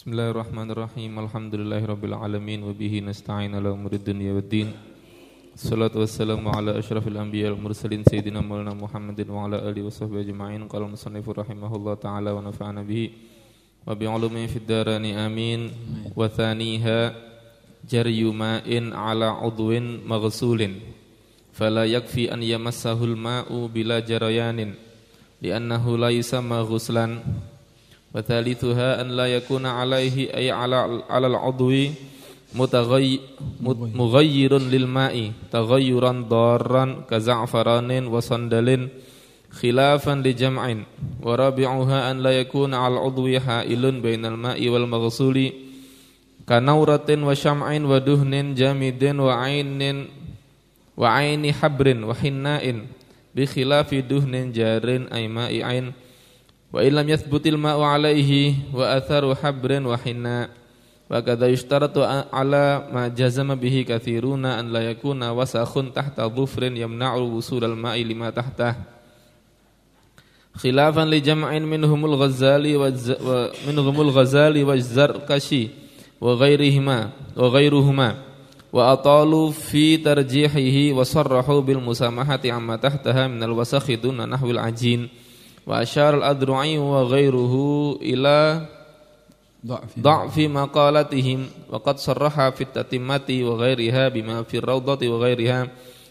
Bismillahirrahmanirrahim. Alhamdulillahirabbil alamin wa bihi nasta'in ala umurid dunya waddin. Salatu wassalamu ala asyrafil anbiya wal mursalin sayyidina Maulana Muhammadin wa ala alihi wa sahbihi ajma'in. Qala musannifur rahimahullah ta'ala wa nafa'ana bihi wa bi ulumihi fid darani amin. Wa thaniha jaryu ma'in ala udwin maghsulin. Fala yakfi an yamassahul ma'u bila jarayanin li'annahu la yusamma ghuslan. وثالثها أن لا يكون عليه أي على على العضو متغي مغير للماء تغيرا ضارا كزعفران وصندل خلافا لجمع ورابعها أن لا يكون على العضو حائل بين الماء والمغسول كنورة وشمع ودهن جامد وعين وعين حبر وحناء بخلاف دهن جار أي ماء عين wa illam yathbutil ma'u alaihi wa atharu habrin wa hinna wa kadha yushtaratu ala ma jazama bihi kathiruna an la yakuna wasakhun tahta dhufrin yamna'u wusul al ma'i lima tahtah khilafan li jam'in minhumul ghazali wa minhumul ghazali wa zarkashi wa ghairihima wa ghairuhuma wa atalu fi tarjihihi wa sarrahu bil musamahati amma tahtaha min al wasakhi duna nahwil ajin wa asyar al-adru'i wa ghairuhu ila dha'fi maqalatihim wa qad sarraha fi tatimati wa ghairiha bima fi rawdati wa ghairiha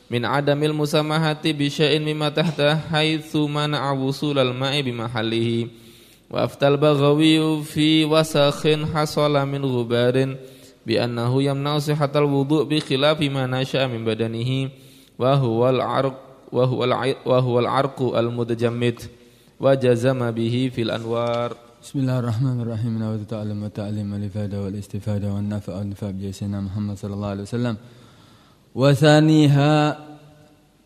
min adamil musamahati bi syai'in mimma tahta haitsu mana'a wusul al-ma'i bi mahallihi wa aftal baghawi fi wa jazama bihi fil anwar. Ta'alam wa ta'alim wal ifada wal istifada wa nafa'a wa nafa'a bi Muhammad sallallahu alaihi wasallam. Wa thaniha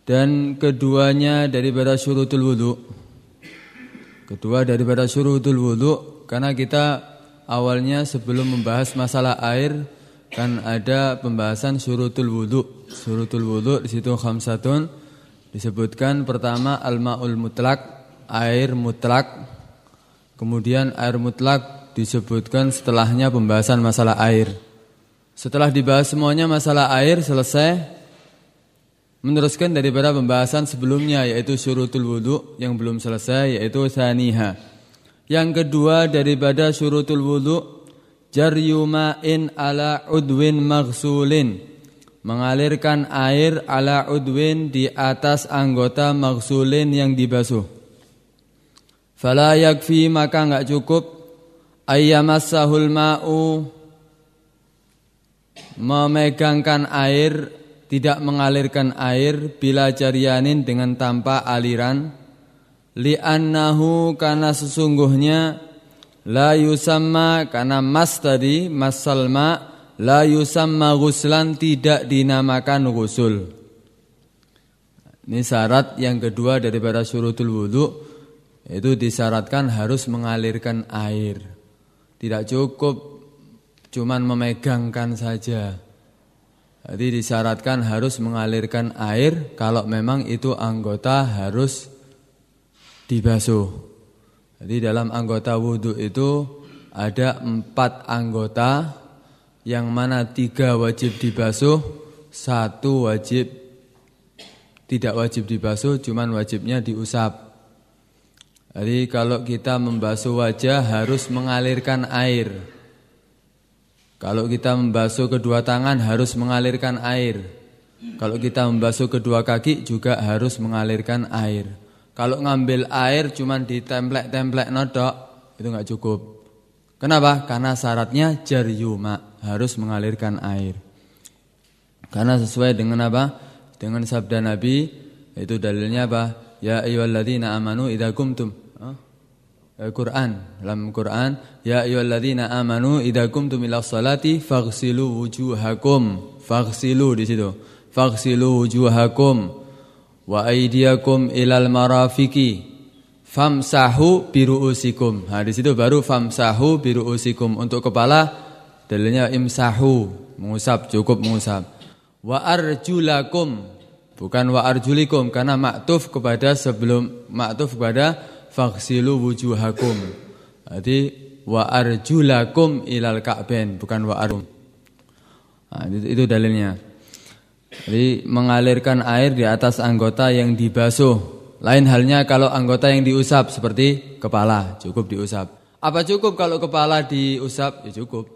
dan keduanya daripada syurutul wudu. Kedua daripada syurutul wudu karena kita awalnya sebelum membahas masalah air kan ada pembahasan syurutul wudu. Syurutul wudu di situ khamsatun disebutkan pertama al-maul mutlak air mutlak. Kemudian air mutlak disebutkan setelahnya pembahasan masalah air. Setelah dibahas semuanya masalah air selesai. Meneruskan daripada pembahasan sebelumnya yaitu syurutul wudu yang belum selesai yaitu saniha. Yang kedua daripada syurutul wudu jaryu ma'in ala udwin maghsulin. Mengalirkan air ala udwin di atas anggota maghsulin yang dibasuh. Fala yakfi maka enggak cukup. Ayyamassahul ma'u memegangkan air tidak mengalirkan air bila jarianin dengan tanpa aliran. Li'annahu karena sesungguhnya la yusamma karena mas tadi masalma la yusamma ghuslan tidak dinamakan ghusl. Ini syarat yang kedua daripada syurutul wudhu itu disyaratkan harus mengalirkan air. Tidak cukup cuman memegangkan saja. Jadi disyaratkan harus mengalirkan air kalau memang itu anggota harus dibasuh. Jadi dalam anggota wudhu itu ada empat anggota yang mana tiga wajib dibasuh, satu wajib tidak wajib dibasuh, cuman wajibnya diusap. Jadi kalau kita membasuh wajah harus mengalirkan air. Kalau kita membasuh kedua tangan harus mengalirkan air. Kalau kita membasuh kedua kaki juga harus mengalirkan air. Kalau ngambil air cuma ditemplek-templek nodok itu nggak cukup. Kenapa? Karena syaratnya jaryuma harus mengalirkan air. Karena sesuai dengan apa? Dengan sabda Nabi itu dalilnya apa? Ya ayyuhalladzina amanu idza kumtum Quran. Dalam Quran ya ayyuhalladzina amanu idza kumtum ila sholati faghsilu wujuhakum. Faghsilu di situ. Faghsilu wujuhakum wa aydiyakum ilal marafiqi famsahu biruusikum. Ha di situ baru famsahu biruusikum. Untuk kepala dalilnya imsahu mengusap cukup mengusap. Wa arjulakum bukan wa arjulikum karena maktuf kepada sebelum maktuf kepada faghsilu wujuhakum. Jadi wa arjulakum ilal ka'bain bukan wa arum. Nah, itu, itu dalilnya. Jadi mengalirkan air di atas anggota yang dibasuh. Lain halnya kalau anggota yang diusap seperti kepala, cukup diusap. Apa cukup kalau kepala diusap? Ya cukup.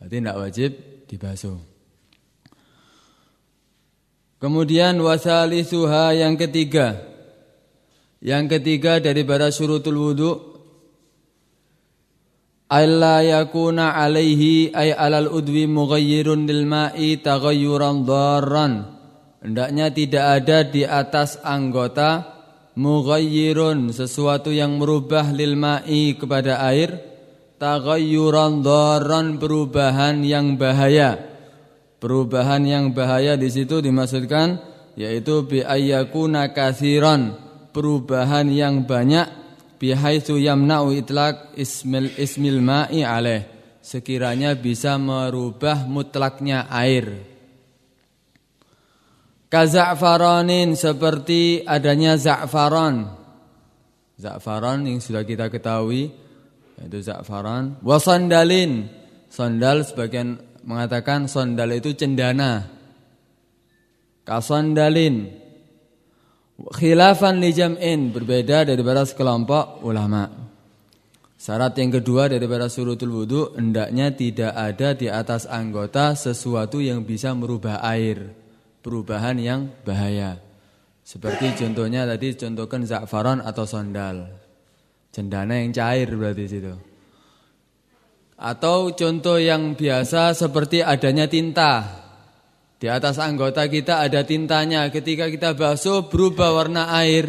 Berarti tidak wajib dibasuh. Kemudian wasalisuha yang ketiga. Yang ketiga daripada syurutul wudu alla yakuna alaihi ay alal udwi mughayyirun lil ma'i taghayyuran dharran. Hendaknya tidak ada di atas anggota mughayyirun sesuatu yang merubah lil ma'i kepada air taghayyuran dharran perubahan yang bahaya. Perubahan yang bahaya di situ dimaksudkan yaitu bi ayyakuna katsiran perubahan yang banyak bihaitsu yamna'u itlaq ismil ismil ma'i alaih. Sekiranya bisa merubah mutlaknya air. Kaza'faranin seperti adanya za'faran za'faran yang sudah kita ketahui yaitu za'faran wa sandalin sandal sebagian mengatakan sandal itu cendana. Kasandalin Khilafan li jam'in berbeda daripada sekelompok ulama. Syarat yang kedua daripada surutul wudhu hendaknya tidak ada di atas anggota sesuatu yang bisa merubah air, perubahan yang bahaya. Seperti contohnya tadi contohkan za'faran atau sandal. Cendana yang cair berarti situ. Atau contoh yang biasa seperti adanya tinta di atas anggota kita ada tintanya. Ketika kita basuh berubah warna air.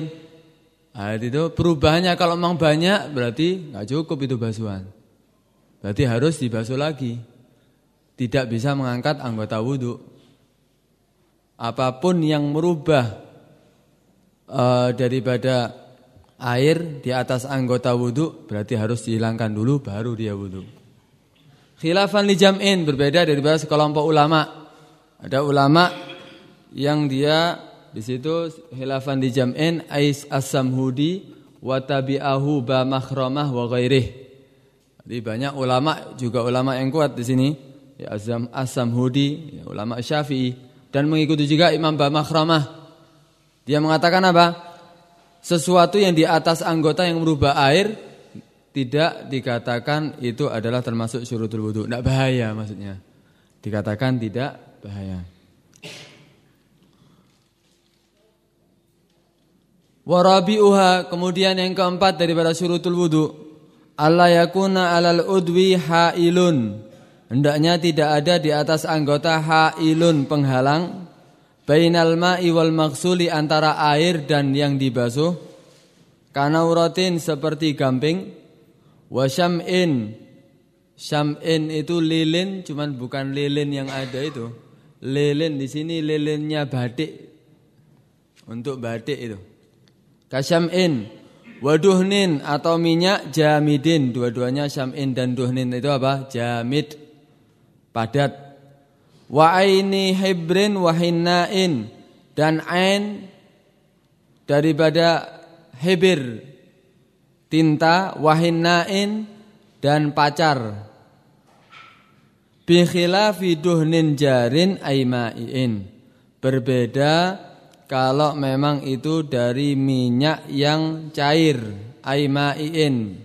Nah, itu perubahannya kalau memang banyak berarti nggak cukup itu basuhan. Berarti harus dibasuh lagi. Tidak bisa mengangkat anggota wudhu. Apa pun yang merubah uh, daripada air di atas anggota wudhu berarti harus dihilangkan dulu baru dia wudhu. Khilafan li jam'in berbeda daripada sekelompok ulama ada ulama yang dia di situ hilafan di jam'in Ais As-Samhudi wa tabi'ahu ba makhramah wa ghairih. Jadi banyak ulama juga ulama yang kuat di sini ya Azam As-Samhudi, ya, ulama Syafi'i dan mengikuti juga Imam Ba Makhramah. Dia mengatakan apa? Sesuatu yang di atas anggota yang merubah air tidak dikatakan itu adalah termasuk syurutul wudu. Tidak bahaya maksudnya. Dikatakan tidak bahaya. Warabi'uha kemudian yang keempat daripada syurutul wudu. Allah yakuna alal udwi hailun. Hendaknya tidak ada di atas anggota hailun penghalang. Bainal ma'i wal maksuli antara air dan yang dibasuh. Kanauratin seperti gamping. Wasyam'in Syam'in itu lilin cuman bukan lilin yang ada itu lilin di sini lilinnya batik untuk batik itu. Kasyam'in waduhnin atau minyak jamidin dua-duanya syam'in dan duhnin itu apa? Jamid padat. Wa aini hibrin wa hinnain dan ain daripada hibir tinta wahinnain dan pacar Bikhilafi duhnin jarin aimaiin. Berbeda kalau memang itu dari minyak yang cair aimaiin.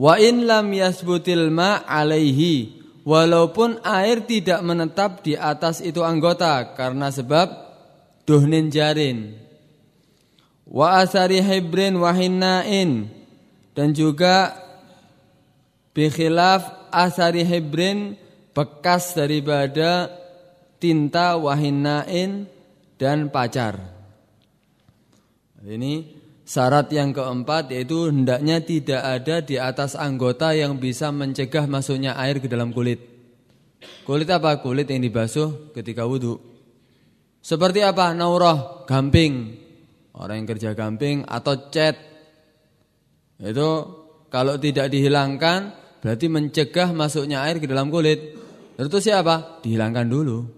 Wa in lam yasbutil ma alaihi walaupun air tidak menetap di atas itu anggota karena sebab duhnin jarin. Wa asari hibrin wahinnain dan juga bikhilaf asari hebrin bekas daripada tinta wahinain dan pacar. Ini syarat yang keempat yaitu hendaknya tidak ada di atas anggota yang bisa mencegah masuknya air ke dalam kulit. Kulit apa? Kulit yang dibasuh ketika wudhu. Seperti apa? Naurah, gamping. Orang yang kerja gamping atau cat. Itu kalau tidak dihilangkan Berarti mencegah masuknya air ke dalam kulit. Tentu siapa? Dihilangkan dulu.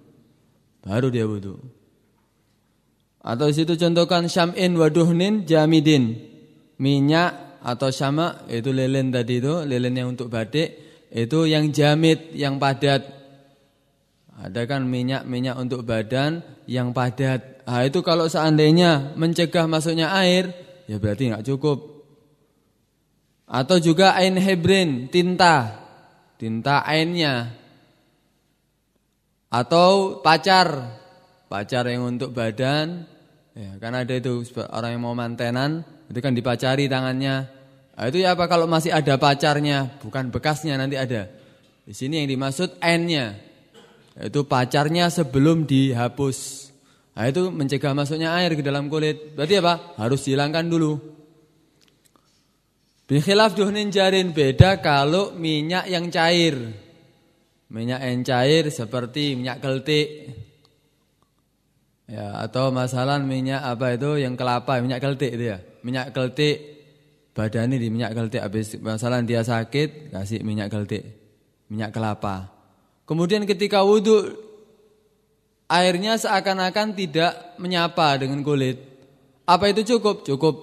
Baru dia wudhu. Atau situ contohkan syam'in waduhnin jamidin. Minyak atau syama itu lilin tadi itu lilin yang untuk batik itu yang jamit yang padat ada kan minyak-minyak untuk badan yang padat nah, itu kalau seandainya mencegah masuknya air ya berarti nggak cukup atau juga ain hebrin tinta tinta ainnya atau pacar pacar yang untuk badan ya kan ada itu orang yang mau mantenan itu kan dipacari tangannya. Nah, itu ya apa kalau masih ada pacarnya, bukan bekasnya nanti ada. Di sini yang dimaksud N-nya. Itu pacarnya sebelum dihapus. Nah, itu mencegah masuknya air ke dalam kulit. Berarti apa? Harus dihilangkan dulu. Bikhilaf duhnin jarin beda kalau minyak yang cair. Minyak yang cair seperti minyak keltik. Ya, atau masalah minyak apa itu yang kelapa, minyak keltik itu ya. Minyak keltik badannya di minyak keltik habis masalah dia sakit kasih minyak keltik, minyak kelapa. Kemudian ketika wudhu airnya seakan-akan tidak menyapa dengan kulit. Apa itu cukup? Cukup.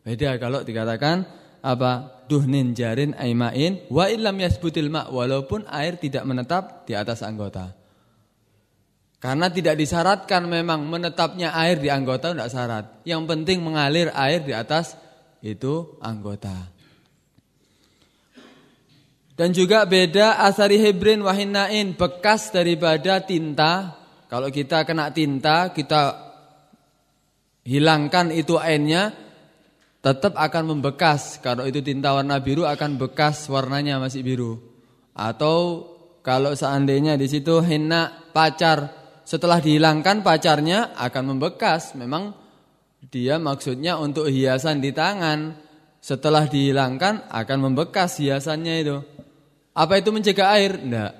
Beda kalau dikatakan apa? Duhnin jarin aimain wa illam yasbutil ma walaupun air tidak menetap di atas anggota. Karena tidak disyaratkan memang menetapnya air di anggota tidak syarat. Yang penting mengalir air di atas itu anggota. Dan juga beda asari hebrin wahinain bekas daripada tinta. Kalau kita kena tinta kita hilangkan itu airnya tetap akan membekas. Kalau itu tinta warna biru akan bekas warnanya masih biru. Atau kalau seandainya di situ henna pacar setelah dihilangkan pacarnya akan membekas. Memang dia maksudnya untuk hiasan di tangan. Setelah dihilangkan akan membekas hiasannya itu. Apa itu mencegah air? Tidak.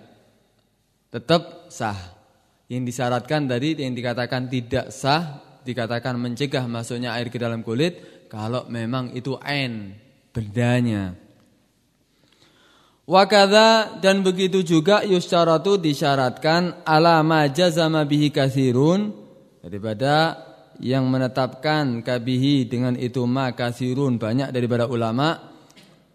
Tetap sah. Yang disyaratkan tadi yang dikatakan tidak sah, dikatakan mencegah masuknya air ke dalam kulit kalau memang itu n bendanya. Wakada dan begitu juga yustaratu disyaratkan ala ma jazama bihi kathirun daripada yang menetapkan kabihi dengan itu ma kathirun banyak daripada ulama.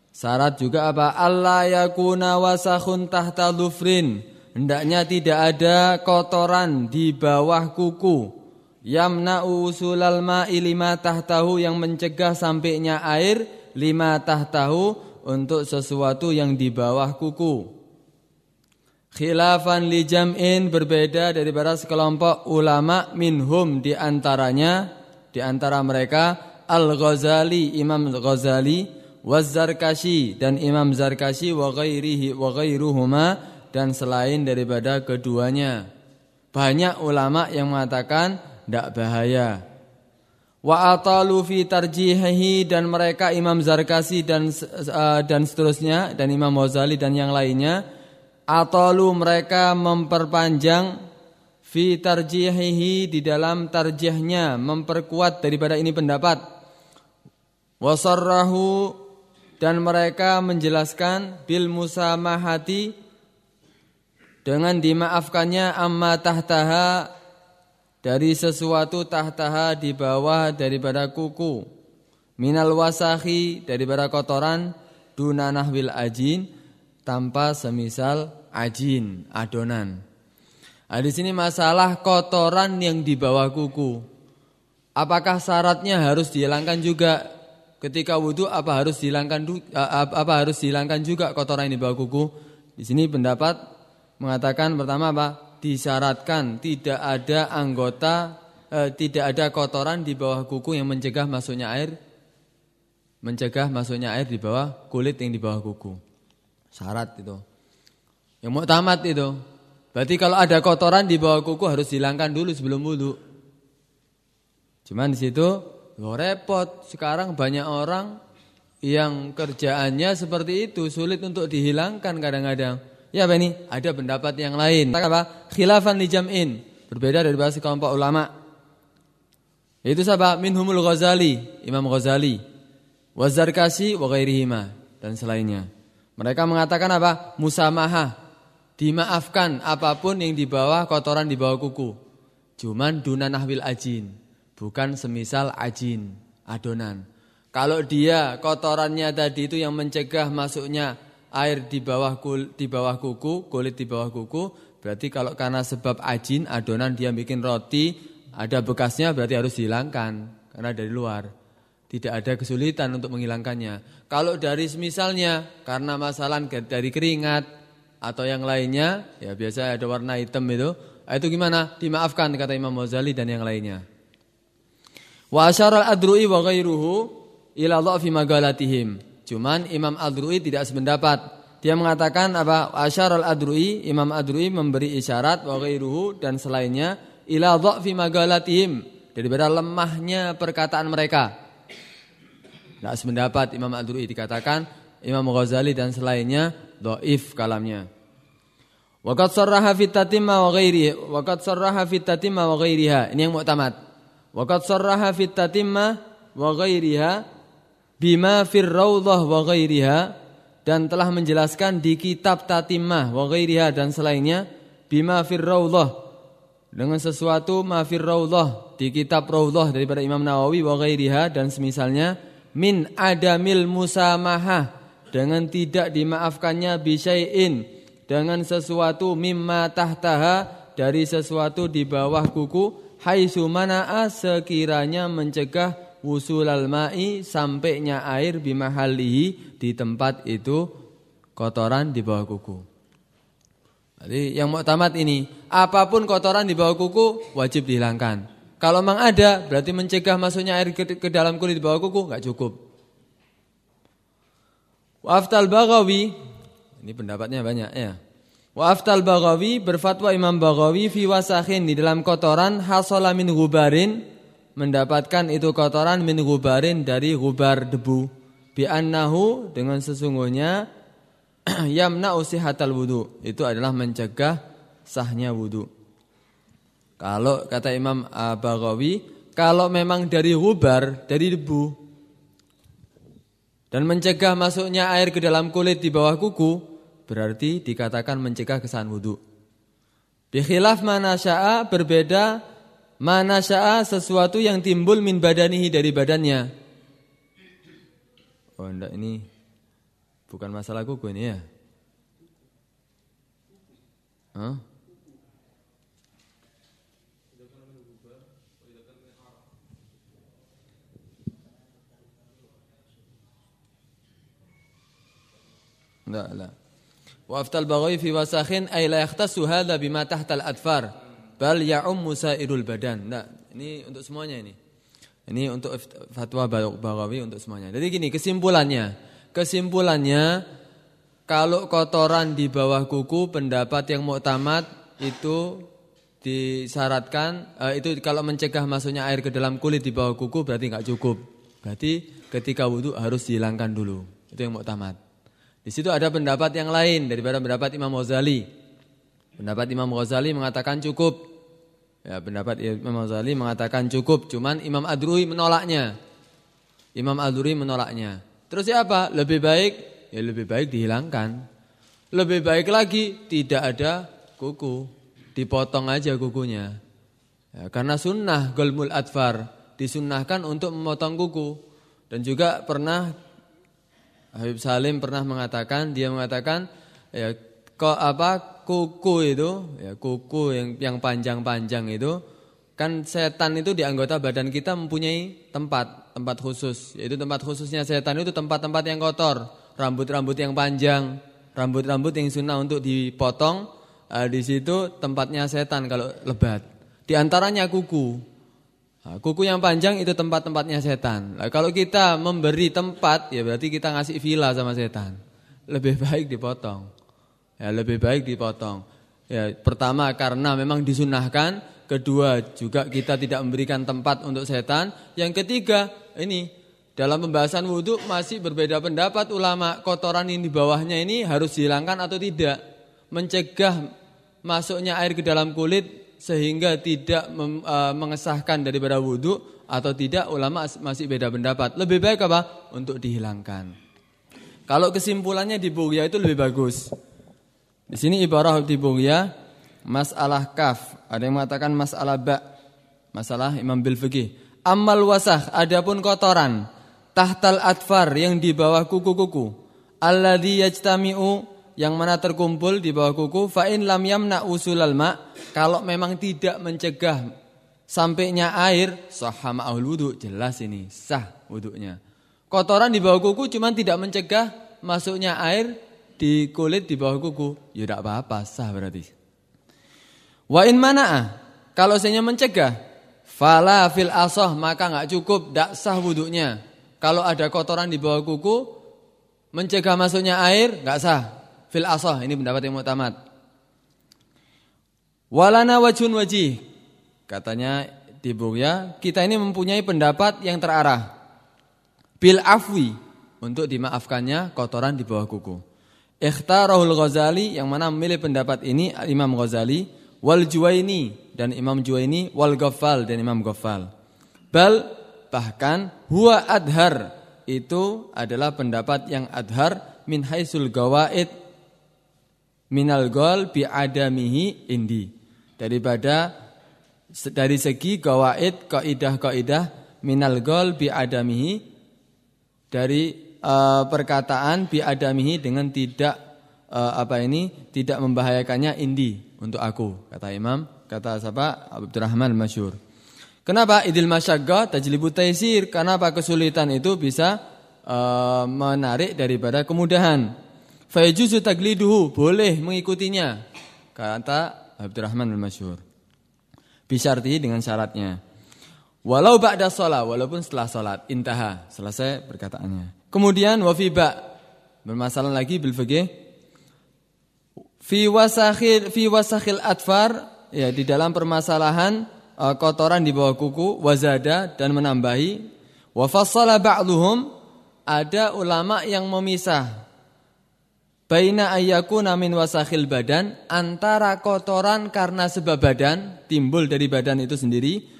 Syarat juga apa? Allah yakuna wasakhun tahta lufrin hendaknya tidak ada kotoran di bawah kuku yamna'u usulal ma'i lima tahtahu yang mencegah sampainya air lima tahtahu untuk sesuatu yang di bawah kuku. Khilafan li jam'in berbeda dari para sekelompok ulama minhum di antaranya di antara mereka Al-Ghazali, Imam Ghazali, Waz-Zarkashi dan Imam Zarkashi wa ghairihi wa ghairuhuma dan selain daripada keduanya. Banyak ulama yang mengatakan tidak bahaya. Wa atalu fi tarjihihi dan mereka Imam Zarkasi dan uh, dan seterusnya dan Imam Ghazali dan yang lainnya atalu mereka memperpanjang fi tarjihihi di dalam tarjihnya memperkuat daripada ini pendapat. Wasarrahu dan mereka menjelaskan bil musamahati dengan dimaafkannya amma tahtaha dari sesuatu tahtaha di bawah daripada kuku minal wasahi daripada kotoran dunanah wil ajin tanpa semisal ajin adonan. Nah, di sini masalah kotoran yang di bawah kuku. Apakah syaratnya harus dihilangkan juga ketika wudhu? Apa harus dihilangkan apa harus dihilangkan juga kotoran yang di bawah kuku? Di sini pendapat mengatakan pertama apa? Disyaratkan tidak ada anggota eh, tidak ada kotoran di bawah kuku yang mencegah masuknya air mencegah masuknya air di bawah kulit yang di bawah kuku. Syarat itu. Yang mau tamat itu. Berarti kalau ada kotoran di bawah kuku harus dihilangkan dulu sebelum wudhu. Cuman di situ lo repot. Sekarang banyak orang yang kerjaannya seperti itu sulit untuk dihilangkan kadang-kadang. Ya apa ini? Ada pendapat yang lain. Apa? Khilafan li jam'in. Berbeda dari bahasa kelompok ulama. Itu siapa? Minhumul Ghazali, Imam Ghazali. Wazarkasi wa ghairihima dan selainnya. Mereka mengatakan apa? Musamaha. Dimaafkan apa pun yang di bawah kotoran di bawah kuku. Cuman dunan ahwil ajin, bukan semisal ajin, adonan. Kalau dia kotorannya tadi itu yang mencegah masuknya air di bawah kul, di bawah kuku, kulit di bawah kuku, berarti kalau karena sebab ajin adonan dia bikin roti ada bekasnya berarti harus dihilangkan karena dari luar. Tidak ada kesulitan untuk menghilangkannya. Kalau dari misalnya karena masalah dari keringat atau yang lainnya, ya biasa ada warna hitam itu, itu gimana? Dimaafkan kata Imam Ghazali dan yang lainnya. Wa asyaral adru'i wa ghairuhu ila dha'fi magalatihim. Cuman Imam Adru'i tidak sependapat. Dia mengatakan apa? Asyar al-Adru'i, Imam Adru'i memberi isyarat wa dan selainnya ila dha'fi magalatihim daripada lemahnya perkataan mereka. Tidak sependapat Imam Adru'i dikatakan Imam Ghazali dan selainnya dhaif kalamnya. Waqad sarraha fit tatimma wa ghairiha waqad sarraha fit tatimma wa ghairiha. Ini yang muktamad. Waqad sarraha fit tatimma wa ghairiha bima fir raudhah wa ghairiha dan telah menjelaskan di kitab tatimah wa ghairiha dan selainnya bima fir raudhah dengan sesuatu ma fir raudhah di kitab raudhah daripada Imam Nawawi wa ghairiha dan semisalnya min adamil musamahah dengan tidak dimaafkannya bisyai'in dengan sesuatu mimma tahtaha dari sesuatu di bawah kuku haitsu mana'a sekiranya mencegah wusulal ma'i sampainya air bimahalihi di tempat itu kotoran di bawah kuku. Jadi yang tamat ini, apa pun kotoran di bawah kuku wajib dihilangkan. Kalau memang ada, berarti mencegah masuknya air ke, ke dalam kulit di bawah kuku nggak cukup. Waftal Baghawi, ini pendapatnya banyak ya. Waftal Baghawi berfatwa Imam Baghawi fi wasakhin di dalam kotoran hasolamin gubarin mendapatkan itu kotoran min gubarin dari gubar debu. Bi annahu dengan sesungguhnya yamna usihatal wudu. Itu adalah mencegah sahnya wudu. Kalau kata Imam Baghawi kalau memang dari gubar dari debu dan mencegah masuknya air ke dalam kulit di bawah kuku berarti dikatakan mencegah kesan wudu. Bi khilaf mana berbeda Mana syaa sesuatu yang timbul min badanihi dari badannya. Oh enggak ini bukan masalah kuku ini ya. Hah? Enggak lah. Wa aftal baghawi fi wasakhin ay la yahtassu hadha bima tahta al-adfar bal ya'um musairul badan. Nah, ini untuk semuanya ini. Ini untuk fatwa Baghawi untuk semuanya. Jadi gini, kesimpulannya. Kesimpulannya kalau kotoran di bawah kuku pendapat yang muktamad itu disyaratkan eh, itu kalau mencegah masuknya air ke dalam kulit di bawah kuku berarti nggak cukup. Berarti ketika wudhu harus dihilangkan dulu. Itu yang muktamad. Di situ ada pendapat yang lain daripada pendapat Imam Ghazali. Pendapat Imam Ghazali mengatakan cukup. Ya, pendapat Imam Ghazali mengatakan cukup, cuman Imam Adrui menolaknya. Imam Adrui menolaknya. Terus ya apa? Lebih baik ya lebih baik dihilangkan. Lebih baik lagi tidak ada kuku, dipotong aja kukunya. Ya, karena sunnah golmul adfar disunnahkan untuk memotong kuku dan juga pernah Habib Salim pernah mengatakan dia mengatakan ya kok apa kuku itu, ya kuku yang yang panjang-panjang itu kan setan itu di anggota badan kita mempunyai tempat, tempat khusus. Yaitu tempat khususnya setan itu tempat-tempat yang kotor, rambut-rambut yang panjang, rambut-rambut yang sunnah untuk dipotong. Eh, di situ tempatnya setan kalau lebat. Di antaranya kuku. Nah, kuku yang panjang itu tempat-tempatnya setan. Nah, kalau kita memberi tempat, ya berarti kita ngasih villa sama setan. Lebih baik dipotong. Ya, lebih baik dipotong. Ya, pertama karena memang disunahkan, kedua juga kita tidak memberikan tempat untuk setan. Yang ketiga, ini dalam pembahasan wudhu masih berbeda pendapat ulama kotoran ini di bawahnya ini harus dihilangkan atau tidak. Mencegah masuknya air ke dalam kulit sehingga tidak mem, uh, mengesahkan daripada wudhu atau tidak ulama masih beda pendapat. Lebih baik apa? Untuk dihilangkan. Kalau kesimpulannya di itu lebih bagus. Di sini ibarah di ya masalah kaf, ada yang mengatakan masalah ba, masalah Imam bil Fikih. Amal wasah, adapun kotoran, tahtal atfar yang di bawah kuku-kuku. Alladhi yajtami'u yang mana terkumpul di bawah kuku fa in lam yamna usulal ma. Kalau memang tidak mencegah sampainya air sahha ma'ul wudu. Jelas ini sah wudunya. Kotoran di bawah kuku cuman tidak mencegah masuknya air di kulit di bawah kuku ya tidak apa-apa sah berarti wa in mana'a kalau saya mencegah fala fil asoh maka nggak cukup tidak sah wudunya kalau ada kotoran di bawah kuku mencegah masuknya air nggak sah. Fil asah ini pendapat yang mutamad. Walana wajun wajih. Katanya di ya kita ini mempunyai pendapat yang terarah. Bil afwi untuk dimaafkannya kotoran di bawah kuku. Ikhtarahul Ghazali yang mana memilih pendapat ini Imam Ghazali wal Juwaini dan Imam Juwaini wal Ghaffal dan Imam Ghaffal. Bal bahkan huwa adhar itu adalah pendapat yang adhar min haisul gawaid minal gol bi adamihi indi daripada dari segi gawaid kaidah-kaidah minal gol bi adamihi dari uh, perkataan bi adamihi dengan tidak uh, apa ini tidak membahayakannya indi untuk aku kata Imam kata siapa Abdurrahman Masyur Kenapa idil masyagga tajlibu taisir? Kenapa kesulitan itu bisa uh, menarik daripada kemudahan? Fayajuzu tagliduhu, boleh mengikutinya. Kata Abdurrahman al-Masyhur. Bisarti dengan syaratnya. Walau ba'da sholat, walaupun setelah sholat, intaha, selesai perkataannya. Kemudian wafiba, bermasalah lagi bil Fi wasakhil, fi wasakhil atfar, ya di dalam permasalahan uh, kotoran di bawah kuku wazada dan menambahi. Wa fassala ba'dhum ada ulama yang memisah. Baina ayyakuna min wasakhil badan antara kotoran karena sebab badan timbul dari badan itu sendiri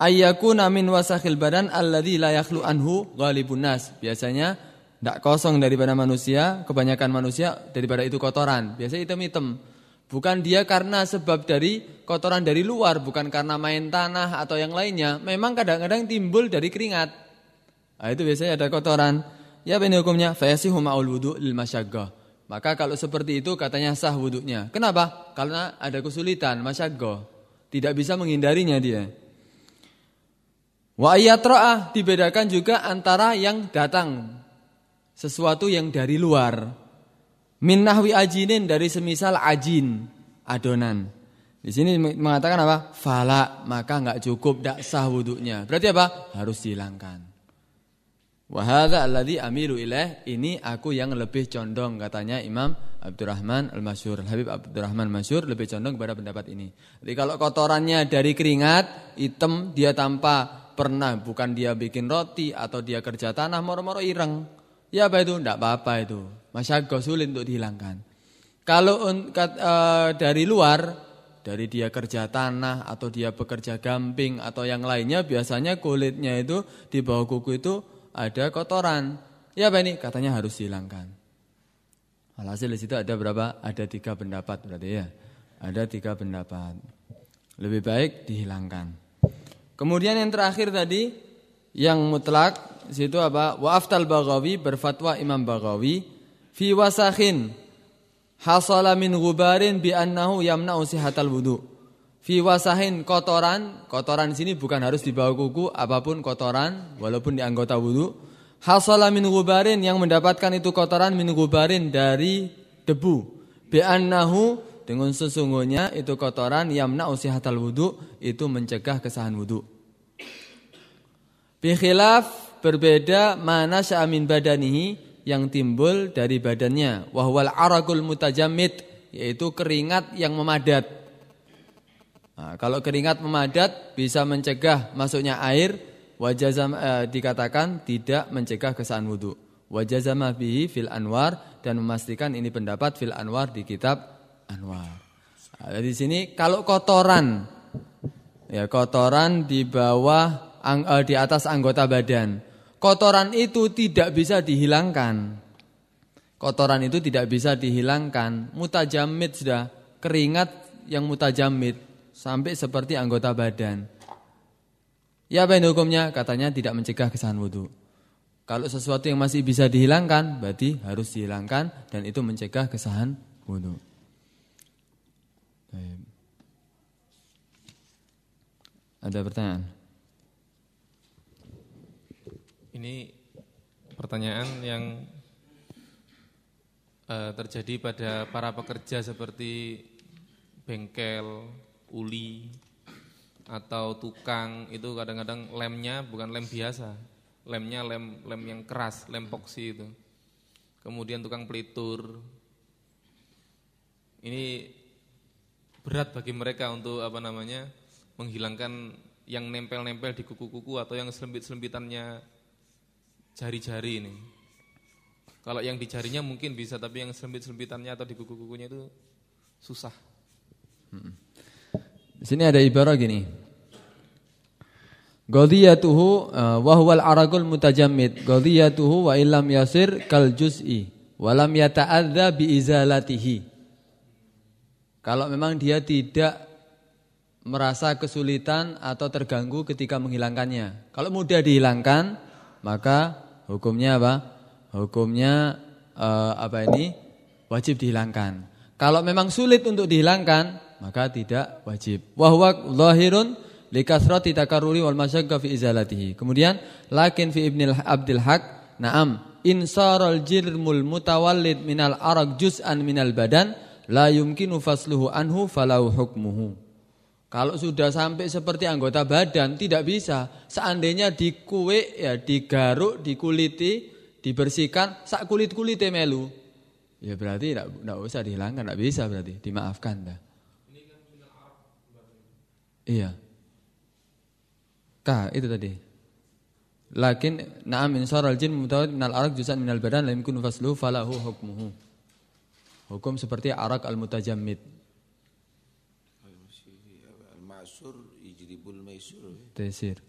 ayyakuna min wasakhil badan alladzi la yakhlu anhu ghalibun nas biasanya tidak kosong daripada manusia, kebanyakan manusia daripada itu kotoran. Biasanya hitam-hitam. Bukan dia karena sebab dari kotoran dari luar, bukan karena main tanah atau yang lainnya. Memang kadang-kadang timbul dari keringat. Nah, itu biasanya ada kotoran. Ya ini hukumnya? Fayasihu ma'ul wudu lil. Maka kalau seperti itu katanya sah wuduknya. Kenapa? Karena ada kesulitan, masyaggah. Tidak bisa menghindarinya dia. Wa ayatra'ah dibedakan juga antara yang datang. Sesuatu yang dari luar. Min nahwi ajinin dari semisal ajin, adonan. Di sini mengatakan apa? Fala, maka enggak cukup dak sah wuduknya. Berarti apa? Harus dihilangkan. Wahada alladhi amiru ilaih, ini aku yang lebih condong katanya Imam Abdurrahman Al-Masyur. Habib Abdurrahman Masyur lebih condong kepada pendapat ini. Jadi kalau kotorannya dari keringat, hitam, dia tanpa pernah bukan dia bikin roti atau dia kerja tanah moro-moro ireng. Ya apa itu? Tidak apa-apa itu. Masyago sulit untuk dihilangkan. Kalau uh, dari luar, dari dia kerja tanah atau dia bekerja gamping atau yang lainnya, biasanya kulitnya itu di bawah kuku itu ada kotoran. Ya apa ini? Katanya harus dihilangkan. Alhasil di situ ada berapa? Ada tiga pendapat berarti ya. Ada tiga pendapat. Lebih baik dihilangkan. Kemudian yang terakhir tadi yang mutlak situ apa? Wa aftal Baghawi berfatwa Imam Baghawi fi wasakhin hasala min ghubarin bi annahu yamna'u sihatal wudu. Fi wasahin kotoran, kotoran sini bukan harus di bawah kuku, apa pun kotoran walaupun di anggota wudu. Hasala min ghubarin yang mendapatkan itu kotoran min ghubarin dari debu. Bi annahu dengan sesungguhnya itu kotoran yamna'u sihatal wudu itu mencegah kesahan wudu. Bi khilaf berbeda mana sya'amin badanihi yang timbul dari badannya. Wahwal arakul mutajamid yaitu keringat yang memadat. Nah, kalau keringat memadat bisa mencegah masuknya air. Wajazam eh, dikatakan tidak mencegah kesan wudu. Wajazama bihi fil anwar dan memastikan ini pendapat fil anwar di kitab anwar nah, di sini kalau kotoran ya kotoran di bawah eh, di atas anggota badan Kotoran itu tidak bisa dihilangkan. Kotoran itu tidak bisa dihilangkan. Mutajamid sudah keringat yang mutajamid sampai seperti anggota badan. Ya apa ini hukumnya? Katanya tidak mencegah kesalahan wudhu. Kalau sesuatu yang masih bisa dihilangkan, berarti harus dihilangkan dan itu mencegah kesahan wudhu. Ada pertanyaan? Ini pertanyaan yang uh, terjadi pada para pekerja seperti bengkel, uli, atau tukang itu kadang-kadang lemnya bukan lem biasa, lemnya lem lem yang keras, lem poksi itu. Kemudian tukang pelitur. Ini berat bagi mereka untuk apa namanya? menghilangkan yang nempel-nempel di kuku-kuku atau yang selembit-selembitannya jari-jari ini. Kalau yang di jarinya mungkin bisa, tapi yang selembit-selembitannya atau di kuku-kukunya itu susah. Hmm. Di sini ada ibarat gini. Ghadiyatuhu uh, wa huwal araqul mutajammid. Ghadiyatuhu wa illam yasir kal juz'i wa lam yata'adza bi izalatihi. Kalau memang dia tidak merasa kesulitan atau terganggu ketika menghilangkannya. Kalau mudah dihilangkan, maka hukumnya apa? Hukumnya uh, apa ini? Wajib dihilangkan. Kalau memang sulit untuk dihilangkan, maka tidak wajib. Wahwa zahirun likasrati takarruri wal masyaqqa fi izalatihi. Kemudian lakin fi Ibnu Abdul Haq, na'am, insaral jirmul mutawallid minal araq juz'an minal badan la yumkinu fasluhu anhu falau hukmuhu. Kalau sudah sampai seperti anggota badan tidak bisa. Seandainya dikuek ya digaruk, dikuliti, dibersihkan sak kulit-kulite melu. Ya berarti tidak tidak usah dihilangkan, tidak bisa berarti dimaafkan dah. Iya. Kah itu tadi. Lakin na'am min saral jin mutawad minal arak juz'an minal badan lam yakun fasluhu falahu hukmuhu. Hukum seperti arak al-mutajammid. Al-ma'sur ijribul maisur. Tesir.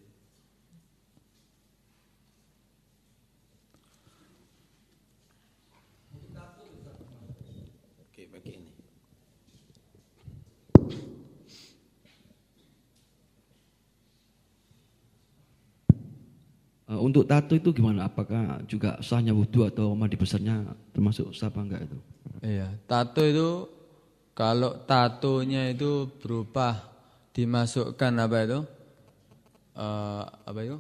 Eh, untuk tato itu gimana? Apakah juga sahnya wudhu atau mandi besarnya termasuk sah apa enggak itu? Iya, tato itu kalau tatonya itu berupa dimasukkan apa itu? Uh, apa itu?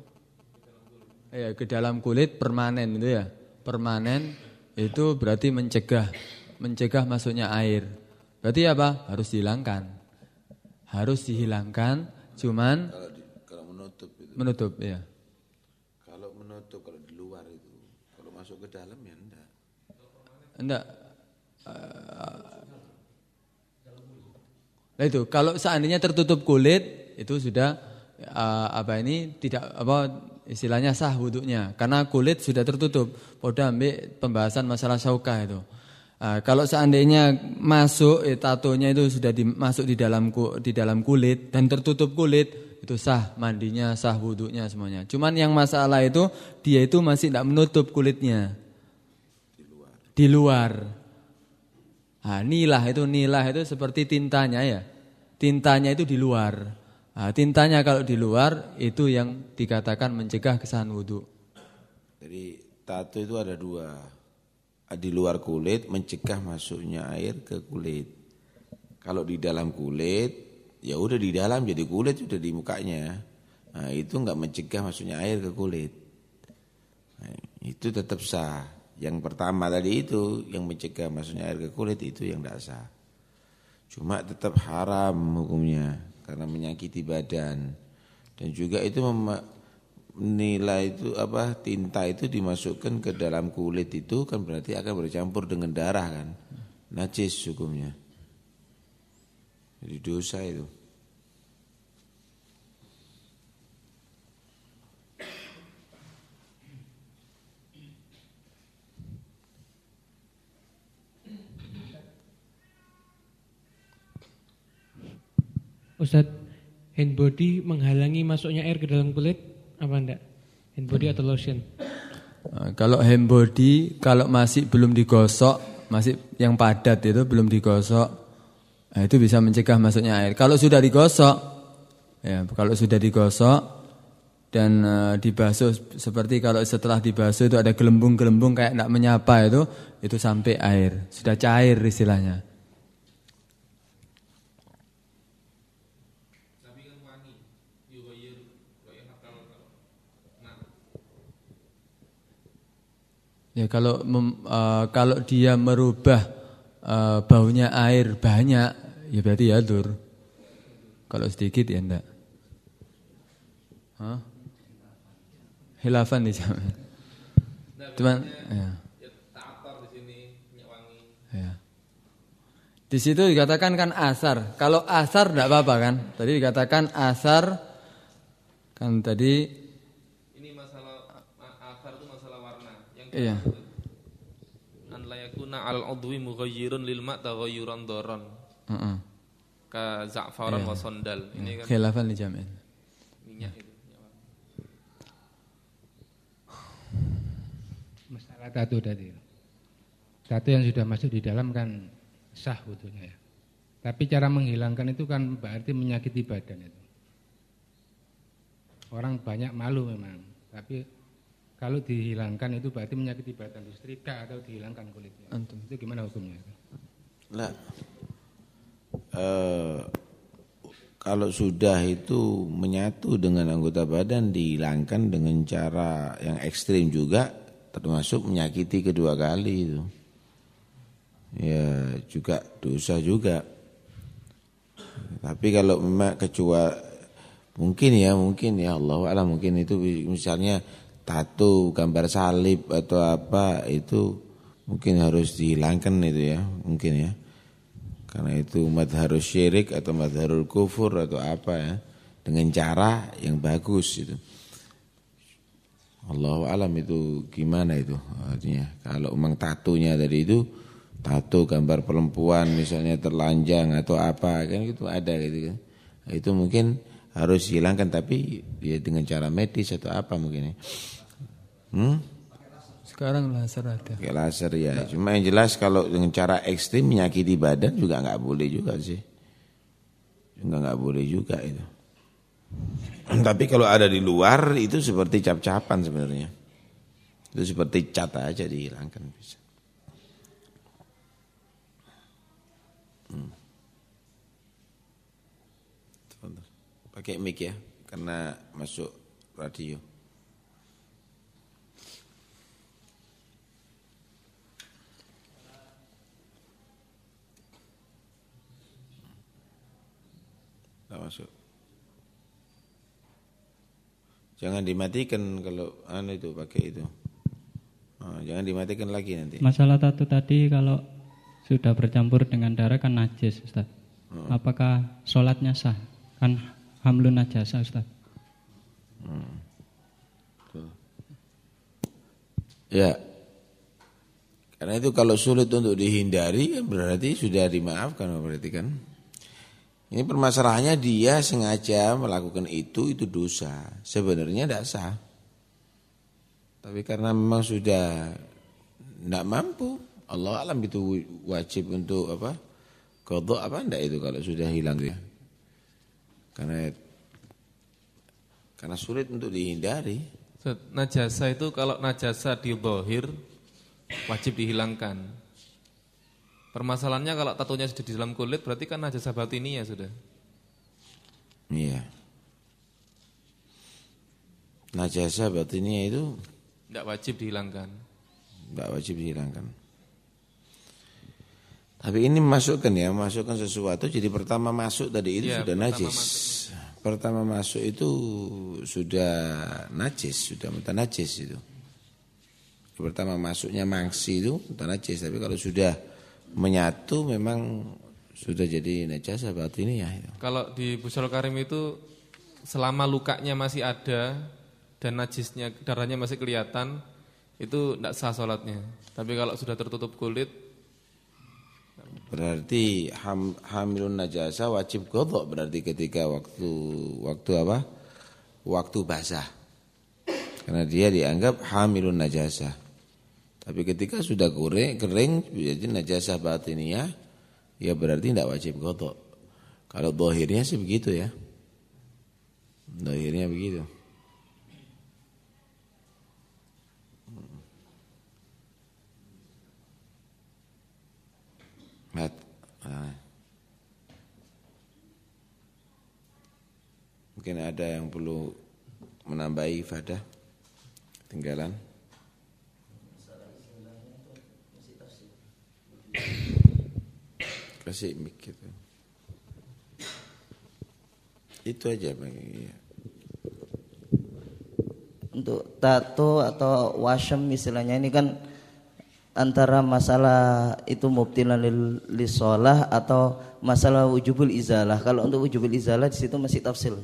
Iya, ke dalam kulit permanen itu ya. Permanen itu berarti mencegah mencegah masuknya air. Berarti apa? Harus dihilangkan. Harus dihilangkan, cuman Kalau, di, kalau menutup itu. menutup ya. masuk ke dalam ya enggak. Enggak. Nah itu kalau seandainya tertutup kulit itu sudah uh, apa ini tidak apa istilahnya sah wudhunya karena kulit sudah tertutup. Pada ambil pembahasan masalah saukah itu. Uh, kalau seandainya masuk eh, tatonya itu sudah dimasuk di dalam di dalam kulit dan tertutup kulit itu sah mandinya, sah wudhunya semuanya. Cuman yang masalah itu dia itu masih tidak menutup kulitnya. Di luar. Nah, nilah itu nilah itu seperti tintanya ya. Tintanya itu di luar. Nah, tintanya kalau di luar itu yang dikatakan mencegah kesahan wudhu. Jadi tato itu ada dua. Di luar kulit mencegah masuknya air ke kulit. Kalau di dalam kulit ya udah di dalam jadi kulit sudah di mukanya. Nah, itu enggak mencegah masuknya air ke kulit. Nah, itu tetap sah. Yang pertama tadi itu yang mencegah masuknya air ke kulit itu yang tidak sah. Cuma tetap haram hukumnya karena menyakiti badan dan juga itu nilai itu apa tinta itu dimasukkan ke dalam kulit itu kan berarti akan bercampur dengan darah kan najis hukumnya jadi dosa itu. Ustaz, hand body menghalangi masuknya air ke dalam kulit apa enggak? Hand body atau lotion? Nah, kalau hand body kalau masih belum digosok, masih yang padat itu belum digosok, Nah, itu bisa mencegah masuknya air. Kalau sudah digosok, ya kalau sudah digosok, dan uh, dibasuh seperti kalau setelah dibasuh itu ada gelembung-gelembung kayak nak menyapa itu itu sampai air sudah cair istilahnya ya kalau mem, uh, kalau dia merubah uh, baunya air banyak ya berarti ya dur kalau sedikit ya enggak Hah? hilafan di sana. Cuman ya. Ya. Di situ dikatakan kan asar. Kalau asar tidak apa-apa kan? Tadi dikatakan asar kan tadi ini masalah asar itu masalah warna. Yang iya. An la yakuna al udwi mughayyirun lil ma taghayyuran daran. Heeh. Ka za'faran wa sandal. Ini kan Khilafan li jam'in. minyak itu. Masalah tato tadi. Tato yang sudah masuk di dalam kan sah wudhunya ya. Tapi cara menghilangkan itu kan berarti menyakiti badan itu. Orang banyak malu memang, tapi kalau dihilangkan itu berarti menyakiti badan disetrika atau dihilangkan kulitnya. Antum. Itu gimana hukumnya? Lah, eh, kalau sudah itu menyatu dengan anggota badan dihilangkan dengan cara yang ekstrim juga termasuk menyakiti kedua kali itu. Ya juga dosa juga. Tapi kalau memang kecuali mungkin ya mungkin ya Allah alam mungkin itu misalnya tato gambar salib atau apa itu mungkin harus dihilangkan itu ya mungkin ya. Karena itu madharus syirik atau madharul kufur atau apa ya dengan cara yang bagus itu. Allah alam itu gimana itu artinya? Kalau memang tatunya dari itu tato gambar perempuan misalnya terlanjang atau apa kan itu ada gitu kan. Itu mungkin harus hilangkan tapi ya dengan cara medis atau apa mungkin ya. Hmm? Sekarang laser ada. Kayak laser ya. Cuma yang jelas kalau dengan cara ekstrim menyakiti badan juga nggak boleh juga sih. Juga nggak boleh juga itu. Tapi kalau ada di luar itu seperti cap-capan sebenarnya. Itu seperti cat aja dihilangkan bisa. Hmm. Pakai mic ya, karena masuk radio. Tak masuk. Jangan dimatikan kalau anu itu pakai itu. Oh, jangan dimatikan lagi nanti. Masalah tato tadi kalau sudah bercampur dengan darah kan najis Ustaz. Apakah sholatnya sah? Kan hamlun najasa Ustaz. Ya. Karena itu kalau sulit untuk dihindari berarti sudah dimaafkan berarti kan. Ini permasalahannya dia sengaja melakukan itu itu dosa. Sebenarnya tidak sah. Tapi karena memang sudah tidak mampu, Allah alam itu wajib untuk apa? Kodok apa enggak itu kalau sudah hilang ya? Karena karena sulit untuk dihindari. Najasa itu kalau najasa di bohir wajib dihilangkan. Permasalahannya kalau tatonya sudah di dalam kulit berarti kan najasa ya sudah. Iya. Najasa batinnya itu Tidak wajib dihilangkan. tidak wajib dihilangkan. Tapi ini masukkan ya, masukkan sesuatu. Jadi pertama masuk tadi itu Iya, sudah pertama najis. Pertama masuk itu sudah najis, sudah najis itu. Pertama masuknya mangsi itu najis. Tapi kalau sudah menyatu memang sudah jadi najasa batini ya. Kalau di Busol Karim itu selama lukanya masih ada dan najisnya darahnya masih kelihatan itu tidak sah sholatnya. Tapi kalau sudah tertutup kulit Berarti ham, hamilun najasa wajib kodok berarti ketika waktu waktu apa? Waktu basah. Karena dia dianggap hamilun najasa. Tapi ketika sudah kering, ya kering jadi najasah batiniah, ya berarti tidak wajib kotor. Kalau dohirnya sih begitu ya. Dohirnya begitu. Mat. Ah. Mungkin ada yang perlu menambahi fadah tinggalan. Kasih mic gitu. Itu aja Bang. Iya. untuk tato atau wasem istilahnya ini kan antara masalah itu mubtilan lil lisolah atau masalah wujubul izalah. Kalau untuk wujubul izalah di situ masih tafsil.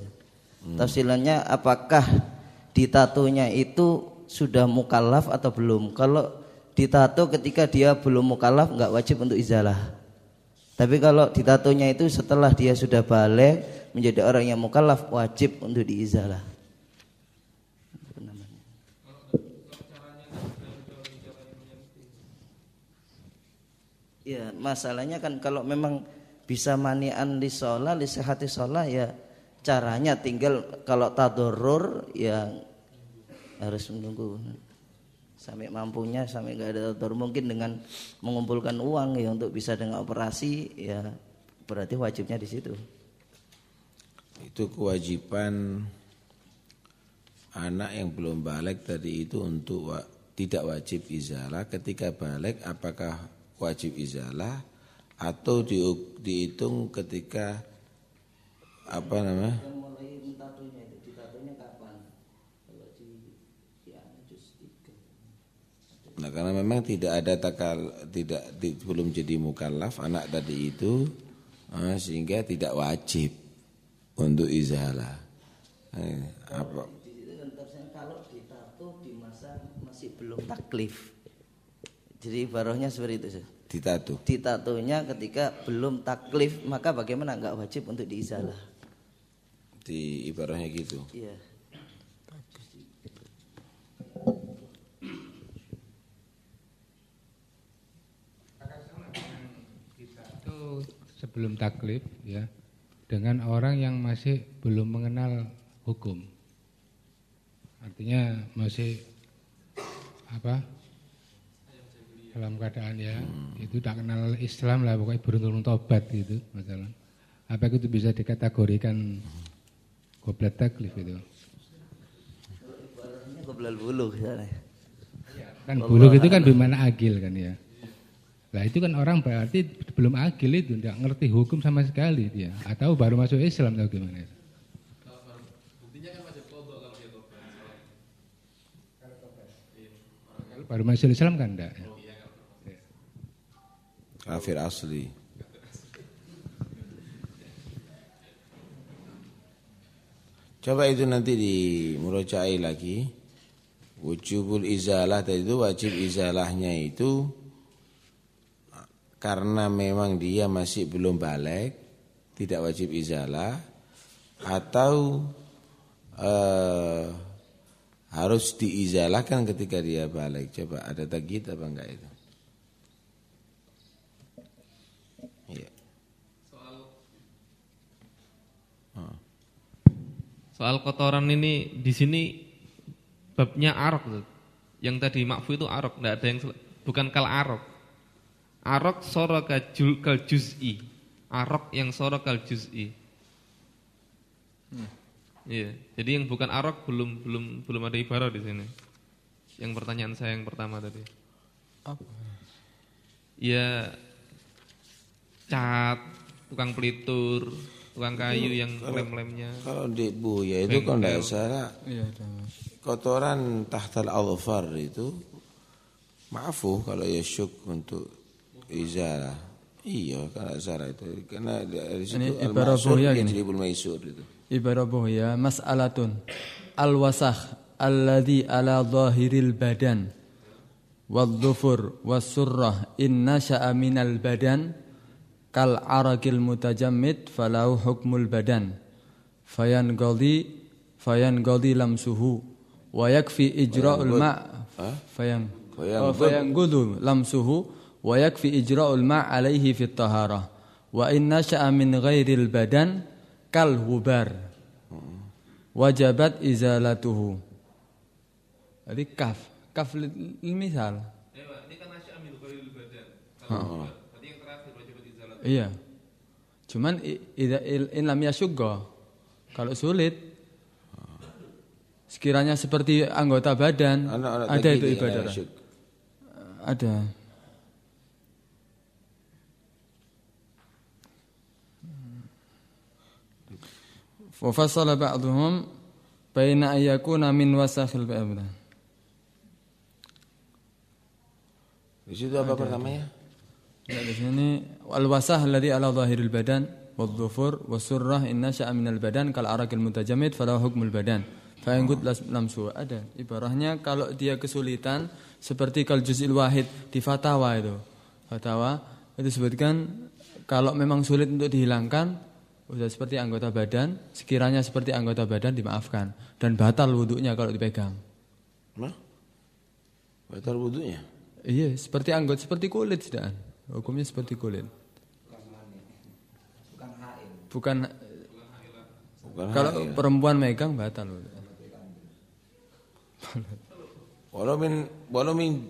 Tafsilannya apakah ditatonya itu sudah mukallaf atau belum? Kalau ditato ketika dia belum mukallaf nggak wajib untuk izalah. Tapi kalau ditatonya itu setelah dia sudah balik menjadi orang yang mukallaf wajib untuk diizalah. Ya, masalahnya kan kalau memang bisa manian di sholat, di sehati sholat ya caranya tinggal kalau tadurur ya harus menunggu sampai mampunya sampai nggak ada tadur mungkin dengan mengumpulkan uang ya untuk bisa dengan operasi ya berarti wajibnya di situ. Itu kewajiban anak yang belum balik tadi itu untuk wa- tidak wajib izalah. Ketika balik apakah wajib izalah atau di- dihitung ketika apa namanya? Mulai mentatonya itu ditatonya kapan? Kalau di ya juz tiga. Nah karena memang tidak ada takal tidak di- belum jadi mukallaf anak tadi itu eh, sehingga tidak wajib untuk izalah. Eh, apa? Kalau ditato di masa masih belum taklif. Jadi barohnya seperti itu. Ditato. Ditatonya ketika belum taklif maka bagaimana nggak wajib untuk diizalah? Di ibaratnya gitu. Iya. kita itu sebelum taklif ya dengan orang yang masih belum mengenal hukum. Artinya masih apa? Dalam keadaan ya itu tak kenal Islam lah pokoknya beruntung tobat gitu masalah. Apa itu bisa dikategorikan goblet taklif itu? Goblal bulu misalnya. kan buluk itu kan bagaimana agil kan ya Lah itu kan orang berarti belum agil itu, tidak ngerti hukum sama sekali dia, atau baru masuk Islam atau gimana? Kalau baru masuk Islam kan enggak. Kafir asli. Coba itu nanti di murojaai lagi. Wujubul izalah tadi itu wajib izalahnya itu karena memang dia masih belum balik, tidak wajib izalah atau eh, harus diizalahkan ketika dia balik. Coba ada tagid apa enggak itu? Iya. Soal kotoran ini di sini babnya arok. Yang tadi makfu itu arok, enggak ada yang bukan kal arok. Arok soro kal juz'i. Arok yang soro kal juz'i. Iya, jadi yang bukan arok belum belum belum ada ibarat di sini. Yang pertanyaan saya yang pertama tadi. Apa? Ya cat, tukang pelitur, tukang kayu yang lem-lemnya. Kalau di Buya itu kalau tidak salah Iya, kotoran tahtal alfar itu maafu kalau ya syuk untuk izalah. Iya kalau salah itu. Karena dari situ Ini ibarat Buya gini. yajribul maisur itu. Ibarat ya mas'alatun. Al-wasakh alladhi ala zahiril badan. Wal-dhufur was-surrah. Inna sya'a minal badan. Kal arakil mutajammid falahu hukmul badan. Fayan gadi fayan gadi lamsuhu. Wa yakfi ijra'ul ma' fayan. Fayan fayan gudu lamsuhu izalatuhu. Jadi kaf. Kaf lil lil misal. Ini kan asyamil ghairil badan. Heeh. Berarti yang terakhir wajib izalah. iya. Cuman i- ida il- in lam yasugga kalau sulit sekiranya seperti anggota badan ada itu ibadah. eh, Fafassala ba'dhum baina ayyakuna min wasakhil ba'd. Di situ apa pertamanya? Ya, di sini wal wasah alladhi ala zahiril badan wadh-dhufur wasurrah inna sya'a minal badan kal arakil mutajamid fala hukmul badan. Fa in qut lamsu ada ibarahnya kalau dia kesulitan seperti kal juz'il wahid di fatwa itu. Fatwa itu sebutkan kalau memang sulit untuk dihilangkan sudah seperti anggota badan, sekiranya seperti anggota badan dimaafkan dan batal wudhunya kalau dipegang. Nah, batal wudhunya. Iya, seperti anggota seperti kulit sudah. Hukumnya seperti kulit. Bukan Bukan kalau hail. perempuan megang batal. wudhu. Walau min walau min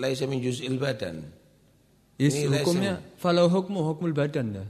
laisa min juz'il badan. Yes, hukumnya falau hukmu hukmul badan dah.